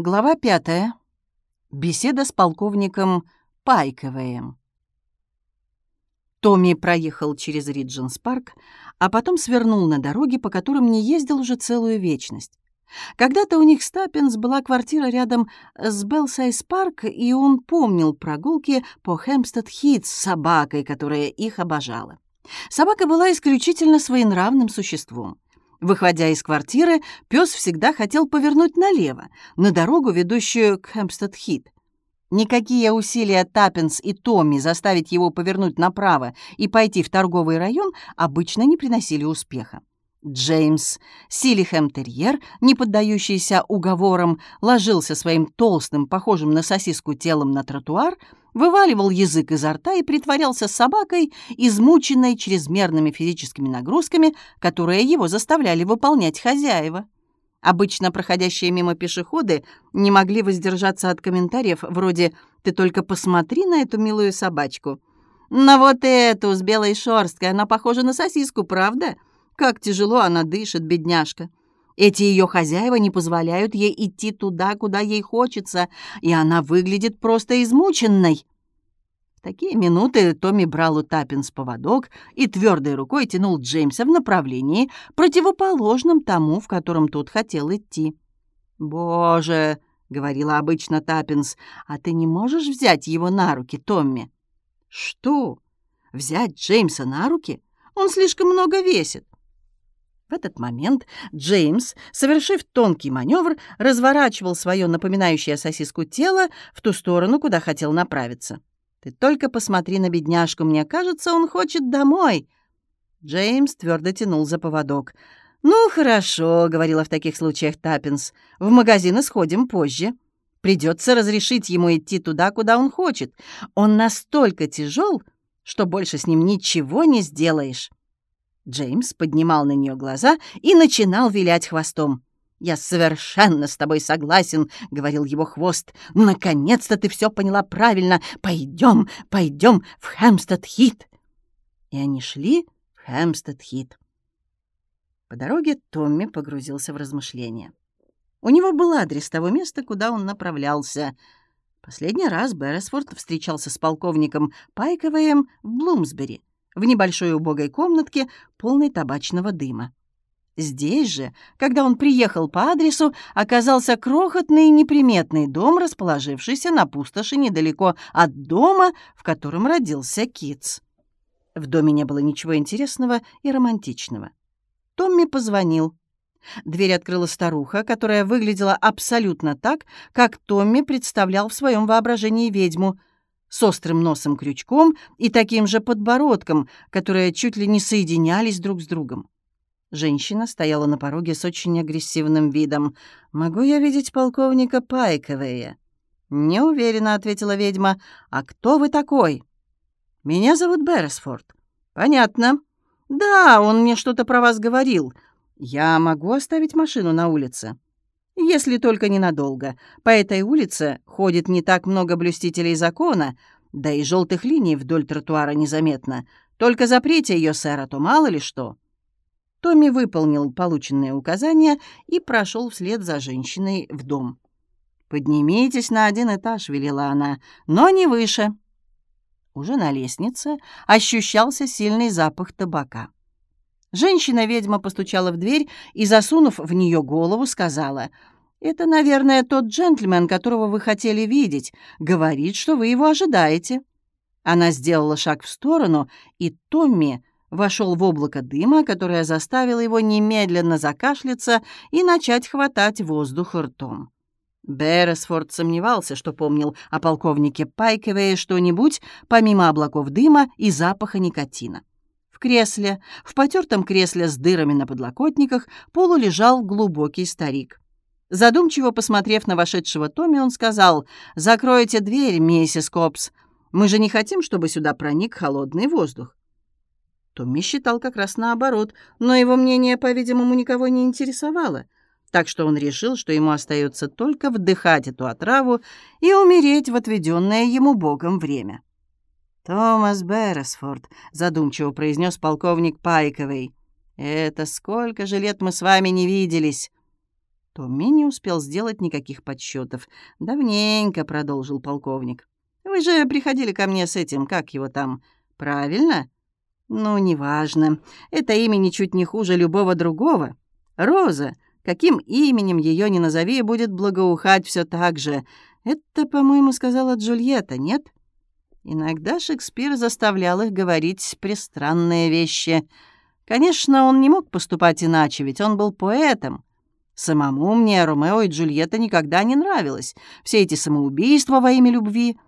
Глава пятая. Беседа с полковником Пайковым. Томми проехал через Риджентс-парк, а потом свернул на дороги, по которым не ездил уже целую вечность. Когда-то у них с Таппинс была квартира рядом с Белсайз парк, и он помнил прогулки по Хэмпстед-Хит с собакой, которая их обожала. Собака была исключительно своенравным существом. Выходя из квартиры, пес всегда хотел повернуть налево, на дорогу, ведущую к Хэмпстед-Хит. Никакие усилия Таппинс и Томми заставить его повернуть направо и пойти в торговый район обычно не приносили успеха. Джеймс, Силихэм-терьер, не поддающийся уговорам, ложился своим толстым, похожим на сосиску телом на тротуар, вываливал язык изо рта и притворялся собакой, измученной чрезмерными физическими нагрузками, которые его заставляли выполнять хозяева. Обычно проходящие мимо пешеходы не могли воздержаться от комментариев вроде «Ты только посмотри на эту милую собачку». «На вот эту с белой шерсткой, она похожа на сосиску, правда?» Как тяжело она дышит, бедняжка. Эти ее хозяева не позволяют ей идти туда, куда ей хочется, и она выглядит просто измученной. В такие минуты Томми брал у Таппинс поводок и твердой рукой тянул Джеймса в направлении, противоположном тому, в котором тот хотел идти. «Боже!» — говорила обычно Таппинс, — «а ты не можешь взять его на руки, Томми?» «Что? Взять Джеймса на руки? Он слишком много весит». В этот момент Джеймс, совершив тонкий маневр, разворачивал свое напоминающее сосиску тело в ту сторону, куда хотел направиться. «Ты только посмотри на бедняжку, мне кажется, он хочет домой». Джеймс твердо тянул за поводок. «Ну, хорошо», — говорила в таких случаях Таппинс. «В магазин сходим позже. Придется разрешить ему идти туда, куда он хочет. Он настолько тяжел, что больше с ним ничего не сделаешь». Джеймс поднимал на нее глаза и начинал вилять хвостом. «Я совершенно с тобой согласен», — говорил его хвост. «Наконец-то ты все поняла правильно. Пойдем, пойдем в Хэмстед-Хит». И они шли в Хэмстед-Хит. По дороге Томми погрузился в размышления. У него был адрес того места, куда он направлялся. Последний раз Берресфорд встречался с полковником Пайковым в Блумсбери в небольшой убогой комнатке, полной табачного дыма. Здесь же, когда он приехал по адресу, оказался крохотный неприметный дом, расположившийся на пустоши недалеко от дома, в котором родился Китс. В доме не было ничего интересного и романтичного. Томми позвонил. Дверь открыла старуха, которая выглядела абсолютно так, как Томми представлял в своем воображении ведьму — с острым носом-крючком и таким же подбородком, которые чуть ли не соединялись друг с другом. Женщина стояла на пороге с очень агрессивным видом. «Могу я видеть полковника Пайковея?» «Не уверена», — ответила ведьма. «А кто вы такой?» «Меня зовут Берресфорд». «Понятно». «Да, он мне что-то про вас говорил. Я могу оставить машину на улице?» Если только ненадолго. По этой улице ходит не так много блюстителей закона, да и желтых линий вдоль тротуара незаметно. Только запрете ее, сэр, а то мало ли что». Томми выполнил полученные указания и прошел вслед за женщиной в дом. «Поднимитесь на один этаж», — велела она, — «но не выше». Уже на лестнице ощущался сильный запах табака. Женщина-ведьма постучала в дверь и, засунув в нее голову, сказала, «Это, наверное, тот джентльмен, которого вы хотели видеть. Говорит, что вы его ожидаете». Она сделала шаг в сторону, и Томми вошел в облако дыма, которое заставило его немедленно закашляться и начать хватать воздух ртом. Берресфорд сомневался, что помнил о полковнике Пайкове что-нибудь, помимо облаков дыма и запаха никотина. В кресле, в потертом кресле с дырами на подлокотниках, полу лежал глубокий старик. Задумчиво посмотрев на вошедшего Томми, он сказал, «Закройте дверь, миссис Копс. Мы же не хотим, чтобы сюда проник холодный воздух». Томми считал как раз наоборот, но его мнение, по-видимому, никого не интересовало. Так что он решил, что ему остается только вдыхать эту отраву и умереть в отведенное ему Богом время. «Томас Берресфорд», — задумчиво произнес полковник Пайковый. «Это сколько же лет мы с вами не виделись!» Томми не успел сделать никаких подсчетов. «Давненько», — продолжил полковник. «Вы же приходили ко мне с этим, как его там, правильно?» «Ну, неважно. Это имя ничуть не хуже любого другого. Роза, каким именем ее ни назови, будет благоухать все так же. Это, по-моему, сказала Джульетта, нет?» Иногда Шекспир заставлял их говорить пристранные вещи. Конечно, он не мог поступать иначе, ведь он был поэтом. Самому мне Ромео и Джульетта никогда не нравилось. Все эти самоубийства во имя любви.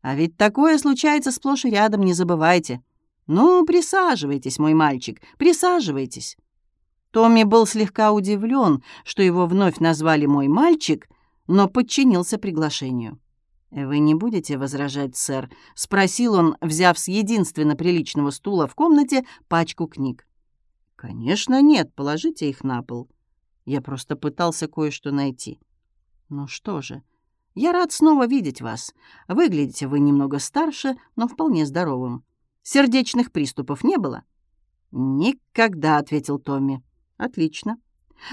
А ведь такое случается сплошь и рядом, не забывайте. Ну, присаживайтесь, мой мальчик, присаживайтесь. Томми был слегка удивлен, что его вновь назвали «мой мальчик», но подчинился приглашению. «Вы не будете возражать, сэр?» — спросил он, взяв с единственно приличного стула в комнате пачку книг. «Конечно нет, положите их на пол». Я просто пытался кое-что найти. Ну что же, я рад снова видеть вас. Выглядите вы немного старше, но вполне здоровым. Сердечных приступов не было? Никогда, ответил Томми. Отлично.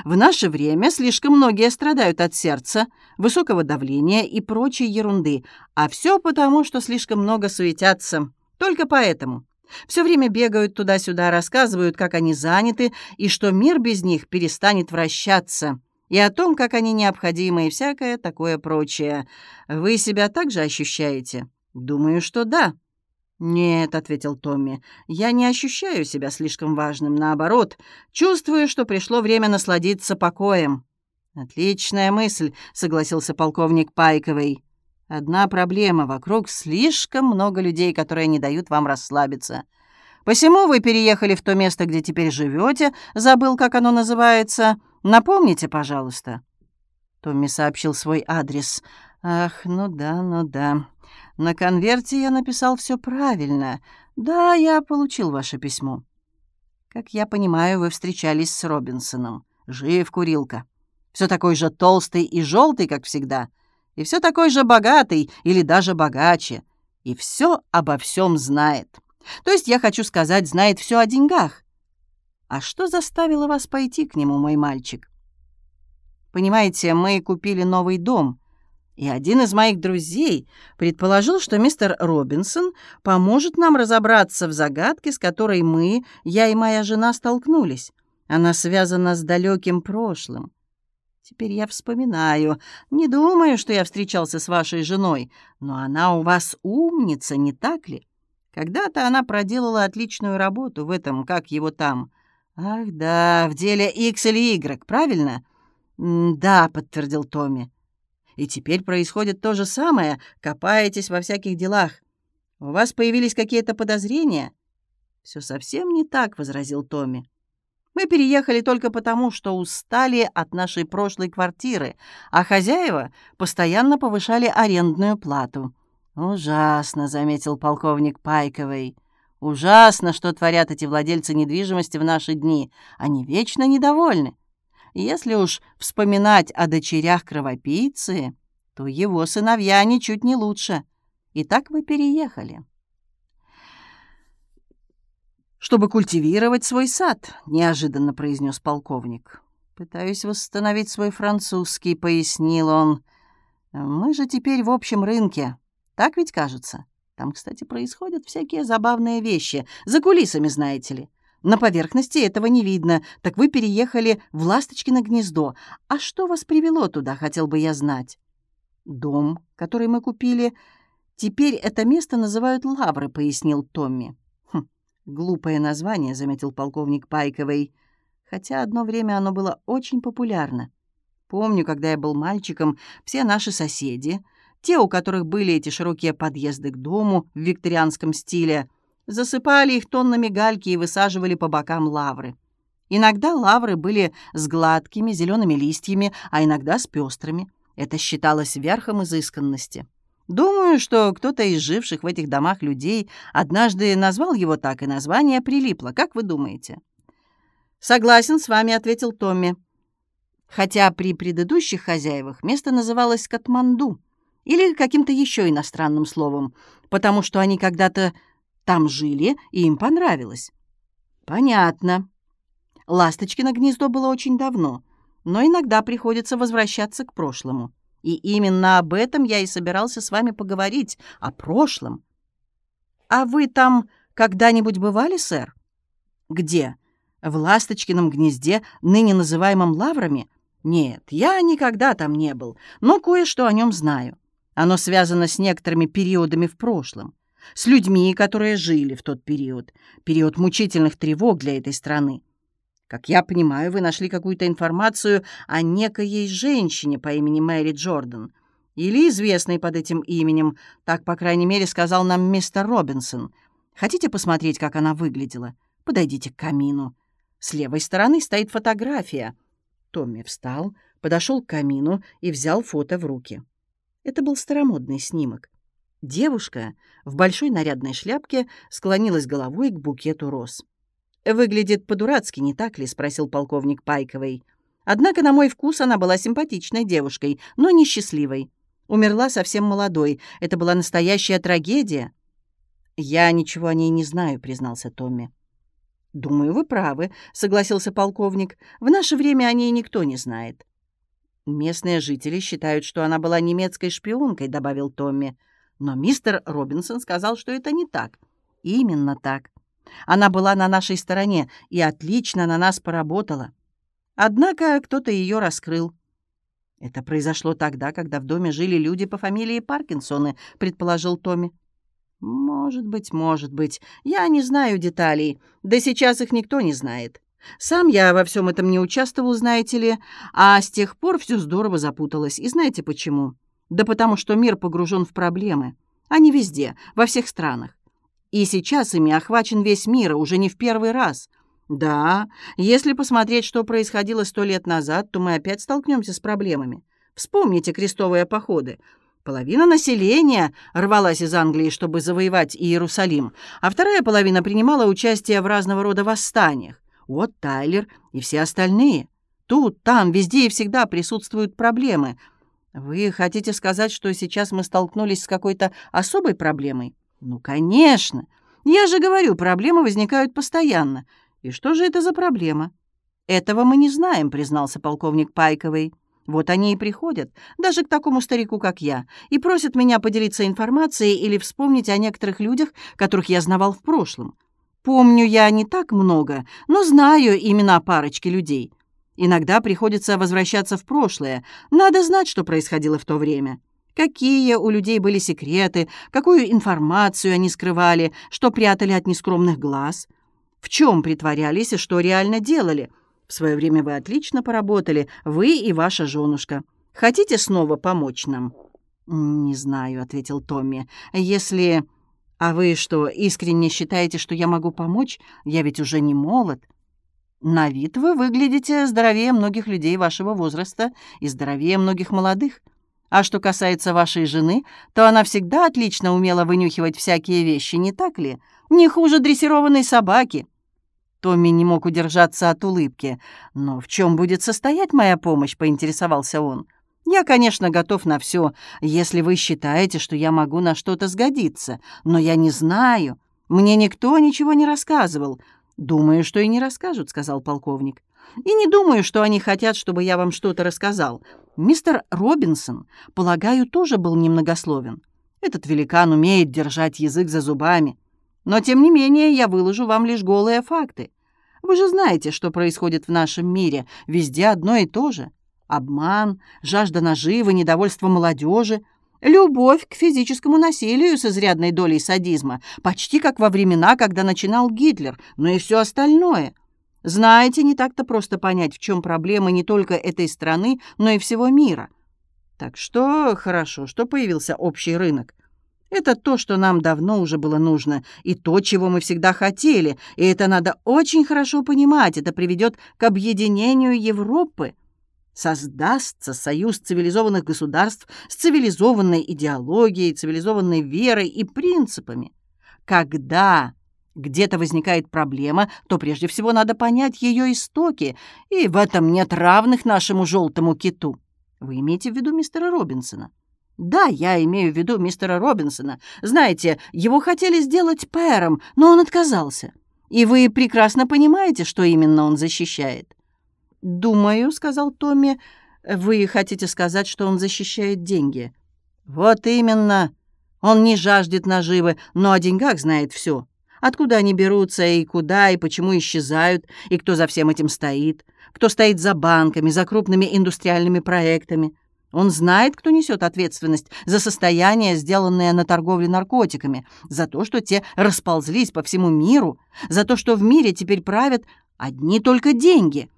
В наше время слишком многие страдают от сердца, высокого давления и прочей ерунды, а все потому, что слишком много суетятся. Только поэтому. Все время бегают туда-сюда, рассказывают, как они заняты, и что мир без них перестанет вращаться, и о том, как они необходимы, и всякое такое прочее. Вы себя также ощущаете? Думаю, что да. «Нет», — ответил Томми, — «я не ощущаю себя слишком важным. Наоборот, чувствую, что пришло время насладиться покоем». «Отличная мысль», — согласился полковник Пайковый. Одна проблема — вокруг слишком много людей, которые не дают вам расслабиться. Посему вы переехали в то место, где теперь живете, забыл, как оно называется. Напомните, пожалуйста». Томми сообщил свой адрес. «Ах, ну да, ну да. На конверте я написал все правильно. Да, я получил ваше письмо. Как я понимаю, вы встречались с Робинсоном. Жив, курилка. Все такой же толстый и желтый, как всегда и все такой же богатый или даже богаче, и все обо всем знает. То есть, я хочу сказать, знает все о деньгах. А что заставило вас пойти к нему, мой мальчик? Понимаете, мы купили новый дом, и один из моих друзей предположил, что мистер Робинсон поможет нам разобраться в загадке, с которой мы, я и моя жена, столкнулись. Она связана с далеким прошлым. Теперь я вспоминаю. Не думаю, что я встречался с вашей женой, но она у вас умница, не так ли? Когда-то она проделала отличную работу в этом, как его там. Ах, да, в деле X или Y, правильно? Да, подтвердил Томми. И теперь происходит то же самое. Копаетесь во всяких делах. У вас появились какие-то подозрения? Все совсем не так, возразил Томми. Мы переехали только потому, что устали от нашей прошлой квартиры, а хозяева постоянно повышали арендную плату. «Ужасно», — заметил полковник Пайковый. «Ужасно, что творят эти владельцы недвижимости в наши дни. Они вечно недовольны. Если уж вспоминать о дочерях кровопийцы, то его сыновья ничуть не лучше. И так вы переехали» чтобы культивировать свой сад», — неожиданно произнес полковник. «Пытаюсь восстановить свой французский», — пояснил он. «Мы же теперь в общем рынке. Так ведь кажется? Там, кстати, происходят всякие забавные вещи. За кулисами, знаете ли. На поверхности этого не видно. Так вы переехали в Ласточкино гнездо. А что вас привело туда, хотел бы я знать?» «Дом, который мы купили. Теперь это место называют Лавры», — пояснил Томми. «Глупое название», — заметил полковник Пайковый, хотя одно время оно было очень популярно. Помню, когда я был мальчиком, все наши соседи, те, у которых были эти широкие подъезды к дому в викторианском стиле, засыпали их тоннами гальки и высаживали по бокам лавры. Иногда лавры были с гладкими зелеными листьями, а иногда с пестрыми. Это считалось верхом изысканности. Думаю, что кто-то из живших в этих домах людей однажды назвал его так, и название прилипло. Как вы думаете?» «Согласен с вами», — ответил Томми. Хотя при предыдущих хозяевах место называлось Катманду или каким-то еще иностранным словом, потому что они когда-то там жили, и им понравилось. «Понятно. Ласточкино гнездо было очень давно. но иногда приходится возвращаться к прошлому. И именно об этом я и собирался с вами поговорить, о прошлом. А вы там когда-нибудь бывали, сэр? Где? В Ласточкином гнезде, ныне называемом Лаврами? Нет, я никогда там не был, но кое-что о нем знаю. Оно связано с некоторыми периодами в прошлом, с людьми, которые жили в тот период, период мучительных тревог для этой страны. Как я понимаю, вы нашли какую-то информацию о некоей женщине по имени Мэри Джордан, или известной под этим именем, так, по крайней мере, сказал нам мистер Робинсон. Хотите посмотреть, как она выглядела? Подойдите к камину. С левой стороны стоит фотография. Томми встал, подошел к камину и взял фото в руки. Это был старомодный снимок. Девушка в большой нарядной шляпке склонилась головой к букету роз. «Выглядит по-дурацки, не так ли?» — спросил полковник Пайковой. Однако, на мой вкус, она была симпатичной девушкой, но несчастливой. Умерла совсем молодой. Это была настоящая трагедия. «Я ничего о ней не знаю», — признался Томми. «Думаю, вы правы», — согласился полковник. «В наше время о ней никто не знает». «Местные жители считают, что она была немецкой шпионкой», — добавил Томми. «Но мистер Робинсон сказал, что это не так». «Именно так. Она была на нашей стороне и отлично на нас поработала. Однако кто-то ее раскрыл». «Это произошло тогда, когда в доме жили люди по фамилии Паркинсоны», — предположил Томми. «Может быть, может быть. Я не знаю деталей. Да сейчас их никто не знает. Сам я во всем этом не участвовал, знаете ли, а с тех пор все здорово запуталось. И знаете почему? Да потому что мир погружен в проблемы. Они везде, во всех странах. И сейчас ими охвачен весь мир, уже не в первый раз. Да, если посмотреть, что происходило сто лет назад, то мы опять столкнемся с проблемами. Вспомните крестовые походы. Половина населения рвалась из Англии, чтобы завоевать Иерусалим, а вторая половина принимала участие в разного рода восстаниях. Вот Тайлер и все остальные. Тут, там, везде и всегда присутствуют проблемы. Вы хотите сказать, что сейчас мы столкнулись с какой-то особой проблемой? Ну, конечно. Я же говорю, проблемы возникают постоянно. И что же это за проблема? Этого мы не знаем, признался полковник Пайковый. Вот они и приходят, даже к такому старику, как я, и просят меня поделиться информацией или вспомнить о некоторых людях, которых я знавал в прошлом. Помню я не так много, но знаю имена парочки людей. Иногда приходится возвращаться в прошлое. Надо знать, что происходило в то время. Какие у людей были секреты, какую информацию они скрывали, что прятали от нескромных глаз, в чем притворялись и что реально делали — в свое время вы отлично поработали, вы и ваша женушка. Хотите снова помочь нам?» «Не знаю», — ответил Томми. «Если... А вы что, искренне считаете, что я могу помочь? Я ведь уже не молод». «На вид вы выглядите здоровее многих людей вашего возраста и здоровее многих молодых. А что касается вашей жены, то она всегда отлично умела вынюхивать всякие вещи, не так ли? Не хуже дрессированной собаки». Томми не мог удержаться от улыбки. «Но в чем будет состоять моя помощь?» — поинтересовался он. «Я, конечно, готов на все, если вы считаете, что я могу на что-то сгодиться. Но я не знаю. Мне никто ничего не рассказывал. Думаю, что и не расскажут», — сказал полковник. «И не думаю, что они хотят, чтобы я вам что-то рассказал. Мистер Робинсон, полагаю, тоже был немногословен. Этот великан умеет держать язык за зубами. Но, тем не менее, я выложу вам лишь голые факты. Вы же знаете, что происходит в нашем мире. Везде одно и то же. Обман, жажда наживы, недовольство молодежи, любовь к физическому насилию с изрядной долей садизма, почти как во времена, когда начинал Гитлер, но и все остальное. Знаете, не так-то просто понять, в чем проблема не только этой страны, но и всего мира. Так что хорошо, что появился общий рынок. Это то, что нам давно уже было нужно, и то, чего мы всегда хотели, и это надо очень хорошо понимать, это приведет к объединению Европы. Создастся союз цивилизованных государств с цивилизованной идеологией, цивилизованной верой и принципами. Когда где-то возникает проблема, то прежде всего надо понять ее истоки, и в этом нет равных нашему желтому киту. Вы имеете в виду мистера Робинсона? «Да, я имею в виду мистера Робинсона. Знаете, его хотели сделать пэром, но он отказался. И вы прекрасно понимаете, что именно он защищает». «Думаю», — сказал Томми, — «вы хотите сказать, что он защищает деньги?» «Вот именно. Он не жаждет наживы, но о деньгах знает все. Откуда они берутся, и куда, и почему исчезают, и кто за всем этим стоит, кто стоит за банками, за крупными индустриальными проектами. Он знает, кто несет ответственность за состояние, сделанное на торговле наркотиками, за то, что те расползлись по всему миру, за то, что в мире теперь правят одни только деньги.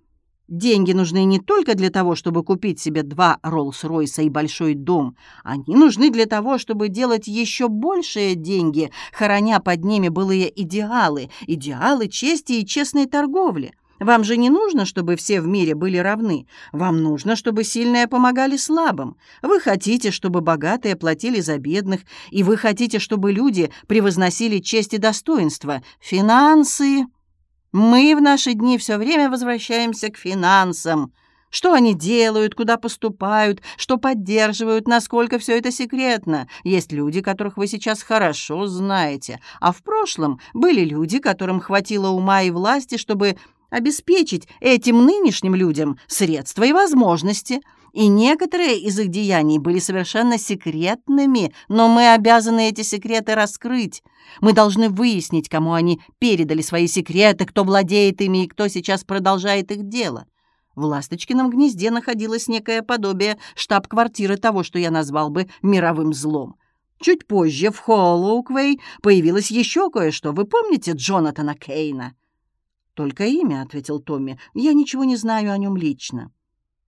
Деньги нужны не только для того, чтобы купить себе два Роллс-Ройса и большой дом. Они нужны для того, чтобы делать еще большие деньги, хороня под ними былые идеалы, идеалы чести и честной торговли. Вам же не нужно, чтобы все в мире были равны. Вам нужно, чтобы сильные помогали слабым. Вы хотите, чтобы богатые платили за бедных, и вы хотите, чтобы люди превозносили честь и достоинство. Финансы. Мы в наши дни все время возвращаемся к финансам. Что они делают, куда поступают, что поддерживают, насколько все это секретно. Есть люди, которых вы сейчас хорошо знаете, а в прошлом были люди, которым хватило ума и власти, чтобы обеспечить этим нынешним людям средства и возможности. И некоторые из их деяний были совершенно секретными, но мы обязаны эти секреты раскрыть. Мы должны выяснить, кому они передали свои секреты, кто владеет ими и кто сейчас продолжает их дело. В «Ласточкином гнезде» находилось некое подобие штаб-квартиры того, что я назвал бы мировым злом. Чуть позже в Холлоуквей появилось еще кое-что. Вы помните Джонатана Кейна? «Только имя», — ответил Томми. «Я ничего не знаю о нем лично».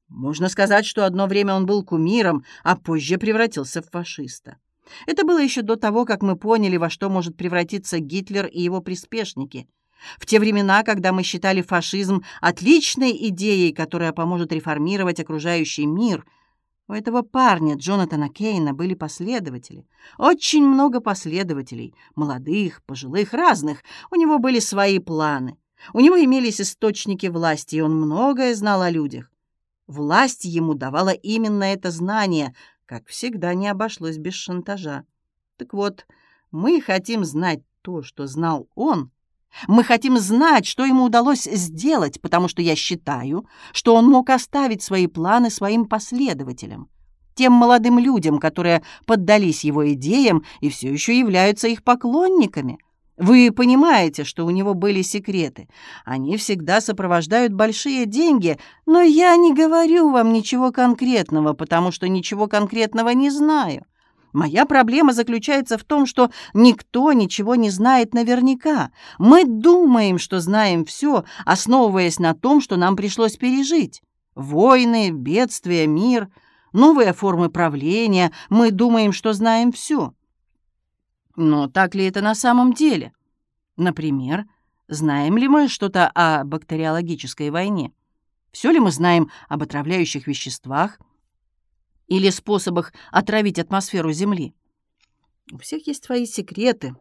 Можно сказать, что одно время он был кумиром, а позже превратился в фашиста. Это было еще до того, как мы поняли, во что может превратиться Гитлер и его приспешники. В те времена, когда мы считали фашизм отличной идеей, которая поможет реформировать окружающий мир, у этого парня, Джонатана Кейна, были последователи. Очень много последователей, молодых, пожилых, разных. У него были свои планы. У него имелись источники власти, и он многое знал о людях. Власть ему давала именно это знание, как всегда не обошлось без шантажа. Так вот, мы хотим знать то, что знал он. Мы хотим знать, что ему удалось сделать, потому что я считаю, что он мог оставить свои планы своим последователям, тем молодым людям, которые поддались его идеям и все еще являются их поклонниками — вы понимаете, что у него были секреты. Они всегда сопровождают большие деньги, но я не говорю вам ничего конкретного, потому что ничего конкретного не знаю. Моя проблема заключается в том, что никто ничего не знает наверняка. Мы думаем, что знаем все, основываясь на том, что нам пришлось пережить. Войны, бедствия, мир, новые формы правления. Мы думаем, что знаем все. Но так ли это на самом деле? Например, знаем ли мы что-то о бактериологической войне? Все ли мы знаем об отравляющих веществах или способах отравить атмосферу Земли? У всех есть свои секреты.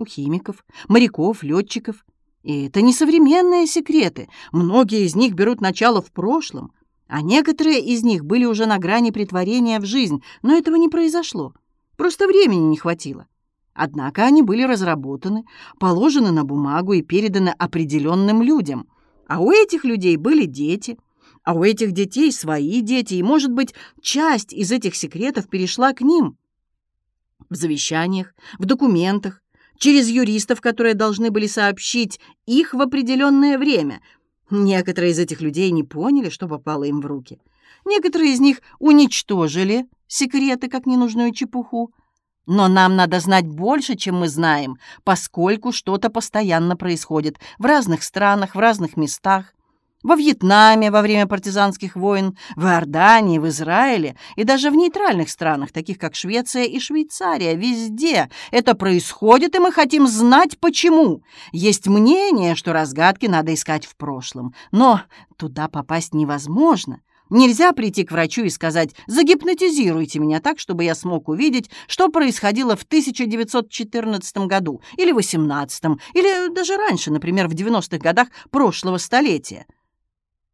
У химиков, моряков, летчиков. И это не современные секреты. Многие из них берут начало в прошлом, а некоторые из них были уже на грани притворения в жизнь, но этого не произошло. Просто времени не хватило. Однако они были разработаны, положены на бумагу и переданы определенным людям. А у этих людей были дети, а у этих детей свои дети, и, может быть, часть из этих секретов перешла к ним. В завещаниях, в документах, через юристов, которые должны были сообщить их в определенное время. Некоторые из этих людей не поняли, что попало им в руки. Некоторые из них уничтожили секреты как ненужную чепуху, но нам надо знать больше, чем мы знаем, поскольку что-то постоянно происходит в разных странах, в разных местах. Во Вьетнаме во время партизанских войн, в Иордании, в Израиле и даже в нейтральных странах, таких как Швеция и Швейцария. Везде это происходит, и мы хотим знать, почему. Есть мнение, что разгадки надо искать в прошлом, но туда попасть невозможно. Нельзя прийти к врачу и сказать «загипнотизируйте меня так, чтобы я смог увидеть, что происходило в 1914 году или 18 или даже раньше, например, в 90-х годах прошлого столетия».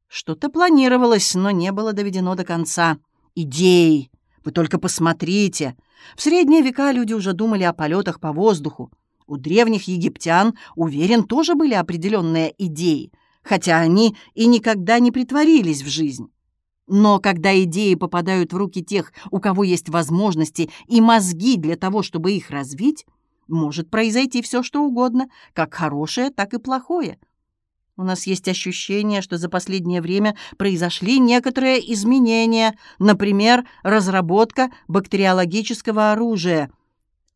Что-то планировалось, но не было доведено до конца. Идей. Вы только посмотрите. В средние века люди уже думали о полетах по воздуху. У древних египтян, уверен, тоже были определенные идеи. хотя они и никогда не притворились в жизнь. Но когда идеи попадают в руки тех, у кого есть возможности и мозги для того, чтобы их развить, может произойти все, что угодно, как хорошее, так и плохое. У нас есть ощущение, что за последнее время произошли некоторые изменения, например, разработка бактериологического оружия.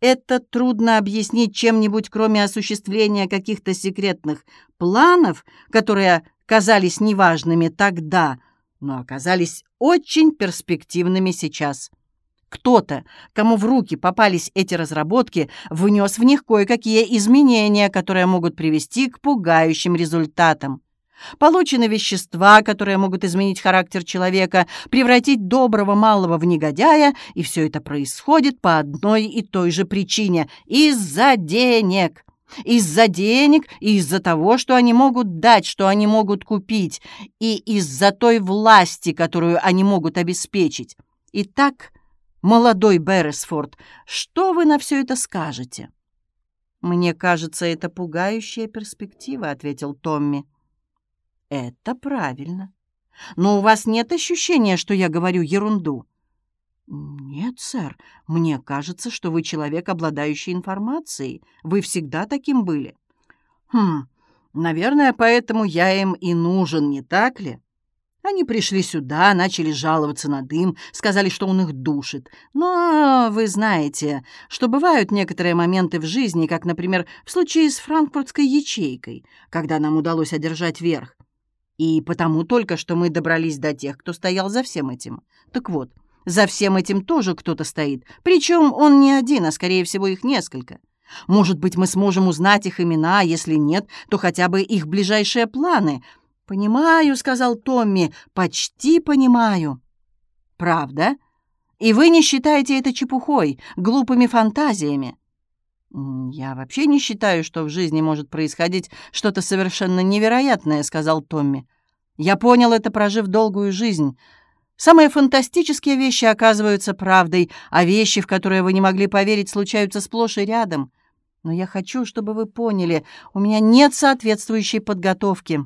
Это трудно объяснить чем-нибудь, кроме осуществления каких-то секретных планов, которые казались неважными тогда, но оказались очень перспективными сейчас. Кто-то, кому в руки попались эти разработки, внес в них кое-какие изменения, которые могут привести к пугающим результатам. Получены вещества, которые могут изменить характер человека, превратить доброго малого в негодяя, и все это происходит по одной и той же причине – из-за денег. Из-за денег и из-за того, что они могут дать, что они могут купить, и из-за той власти, которую они могут обеспечить. Итак, молодой Берресфорд, что вы на все это скажете?» «Мне кажется, это пугающая перспектива», — ответил Томми. «Это правильно. Но у вас нет ощущения, что я говорю ерунду?» «Нет, сэр. Мне кажется, что вы человек, обладающий информацией. Вы всегда таким были». «Хм, наверное, поэтому я им и нужен, не так ли?» Они пришли сюда, начали жаловаться на дым, сказали, что он их душит. Но вы знаете, что бывают некоторые моменты в жизни, как, например, в случае с франкфуртской ячейкой, когда нам удалось одержать верх. И потому только что мы добрались до тех, кто стоял за всем этим. Так вот, за всем этим тоже кто-то стоит. Причем он не один, а, скорее всего, их несколько. Может быть, мы сможем узнать их имена, а если нет, то хотя бы их ближайшие планы — «Понимаю», — сказал Томми, — «почти понимаю». «Правда? И вы не считаете это чепухой, глупыми фантазиями?» «Я вообще не считаю, что в жизни может происходить что-то совершенно невероятное», — сказал Томми. «Я понял это, прожив долгую жизнь. Самые фантастические вещи оказываются правдой, а вещи, в которые вы не могли поверить, случаются сплошь и рядом. Но я хочу, чтобы вы поняли, у меня нет соответствующей подготовки».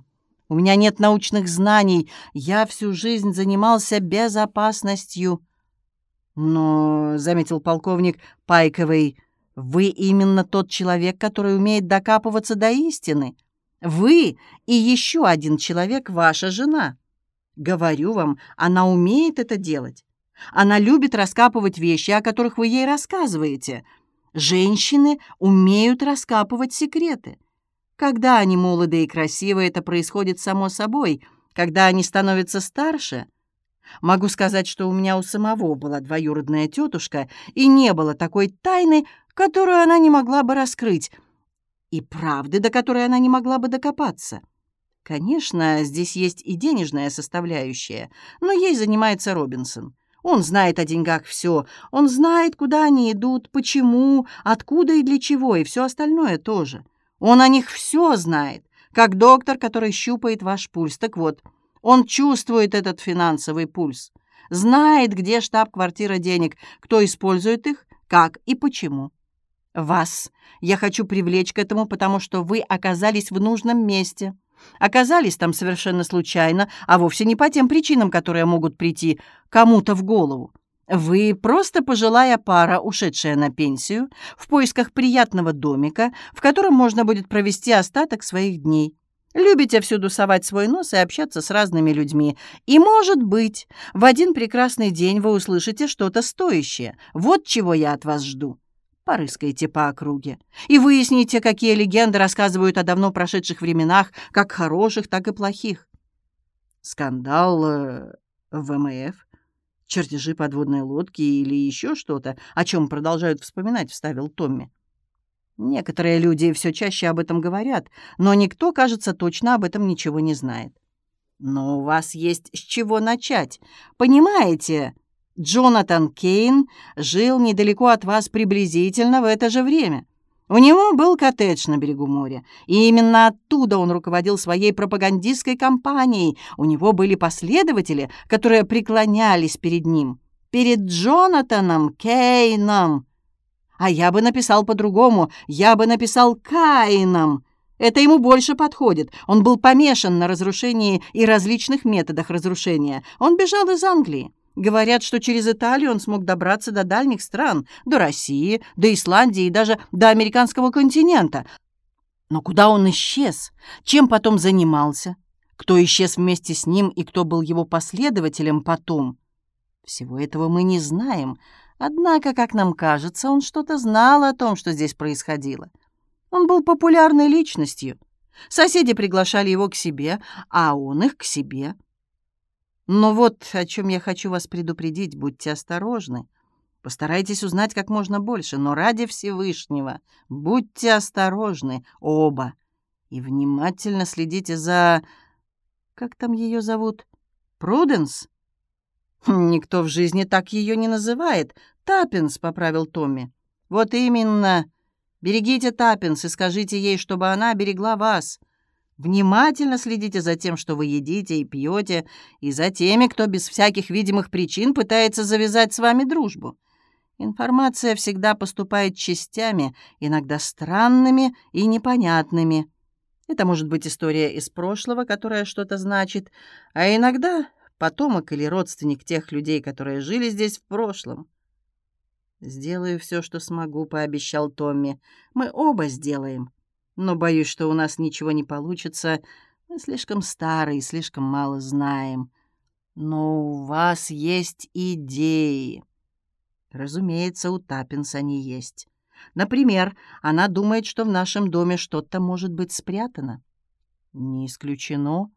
У меня нет научных знаний. Я всю жизнь занимался безопасностью. Но, — заметил полковник Пайковый, — вы именно тот человек, который умеет докапываться до истины. Вы и еще один человек, ваша жена. Говорю вам, она умеет это делать. Она любит раскапывать вещи, о которых вы ей рассказываете. Женщины умеют раскапывать секреты. Когда они молоды и красивы, это происходит само собой. Когда они становятся старше... Могу сказать, что у меня у самого была двоюродная тетушка, и не было такой тайны, которую она не могла бы раскрыть, и правды, до которой она не могла бы докопаться. Конечно, здесь есть и денежная составляющая, но ей занимается Робинсон. Он знает о деньгах все, он знает, куда они идут, почему, откуда и для чего, и все остальное тоже. Он о них все знает, как доктор, который щупает ваш пульс. Так вот, он чувствует этот финансовый пульс, знает, где штаб-квартира денег, кто использует их, как и почему. Вас я хочу привлечь к этому, потому что вы оказались в нужном месте. Оказались там совершенно случайно, а вовсе не по тем причинам, которые могут прийти кому-то в голову. Вы просто пожилая пара, ушедшая на пенсию, в поисках приятного домика, в котором можно будет провести остаток своих дней. Любите всюду совать свой нос и общаться с разными людьми. И, может быть, в один прекрасный день вы услышите что-то стоящее. Вот чего я от вас жду. Порыскайте по округе и выясните, какие легенды рассказывают о давно прошедших временах, как хороших, так и плохих. Скандал э, в ВМФ чертежи подводной лодки или еще что-то, о чем продолжают вспоминать, вставил Томми. Некоторые люди все чаще об этом говорят, но никто, кажется, точно об этом ничего не знает. Но у вас есть с чего начать. Понимаете, Джонатан Кейн жил недалеко от вас приблизительно в это же время. У него был коттедж на берегу моря, и именно оттуда он руководил своей пропагандистской кампанией. У него были последователи, которые преклонялись перед ним, перед Джонатаном Кейном. А я бы написал по-другому, я бы написал Каином. Это ему больше подходит. Он был помешан на разрушении и различных методах разрушения. Он бежал из Англии. Говорят, что через Италию он смог добраться до дальних стран, до России, до Исландии и даже до американского континента. Но куда он исчез? Чем потом занимался? Кто исчез вместе с ним и кто был его последователем потом? Всего этого мы не знаем. Однако, как нам кажется, он что-то знал о том, что здесь происходило. Он был популярной личностью. Соседи приглашали его к себе, а он их к себе. Но вот о чем я хочу вас предупредить, будьте осторожны. Постарайтесь узнать как можно больше, но ради Всевышнего будьте осторожны оба и внимательно следите за... Как там ее зовут? Пруденс? Никто в жизни так ее не называет. Таппинс, — поправил Томми. Вот именно. Берегите Таппинс и скажите ей, чтобы она берегла вас. Внимательно следите за тем, что вы едите и пьете, и за теми, кто без всяких видимых причин пытается завязать с вами дружбу. Информация всегда поступает частями, иногда странными и непонятными. Это может быть история из прошлого, которая что-то значит, а иногда потомок или родственник тех людей, которые жили здесь в прошлом. «Сделаю все, что смогу», — пообещал Томми. «Мы оба сделаем. Но боюсь, что у нас ничего не получится. Мы слишком старые и слишком мало знаем. Но у вас есть идеи». Разумеется, у Таппинс они есть. Например, она думает, что в нашем доме что-то может быть спрятано. Не исключено.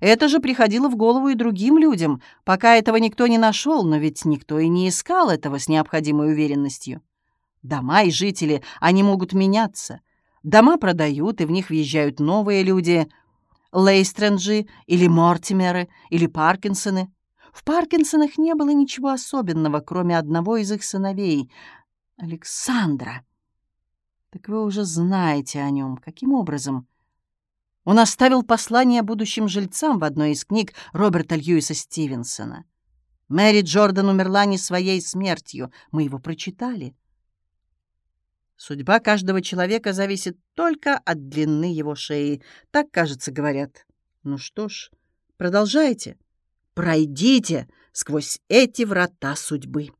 Это же приходило в голову и другим людям, пока этого никто не нашел, но ведь никто и не искал этого с необходимой уверенностью. Дома и жители, они могут меняться. Дома продают, и в них въезжают новые люди. Лейстренджи или Мортимеры или Паркинсоны. В Паркинсонах не было ничего особенного, кроме одного из их сыновей — Александра. Так вы уже знаете о нем. Каким образом? Он оставил послание будущим жильцам в одной из книг Роберта Льюиса Стивенсона. Мэри Джордан умерла не своей смертью. Мы его прочитали. Судьба каждого человека зависит только от длины его шеи. Так, кажется, говорят. Ну что ж, продолжайте. Пройдите сквозь эти врата судьбы.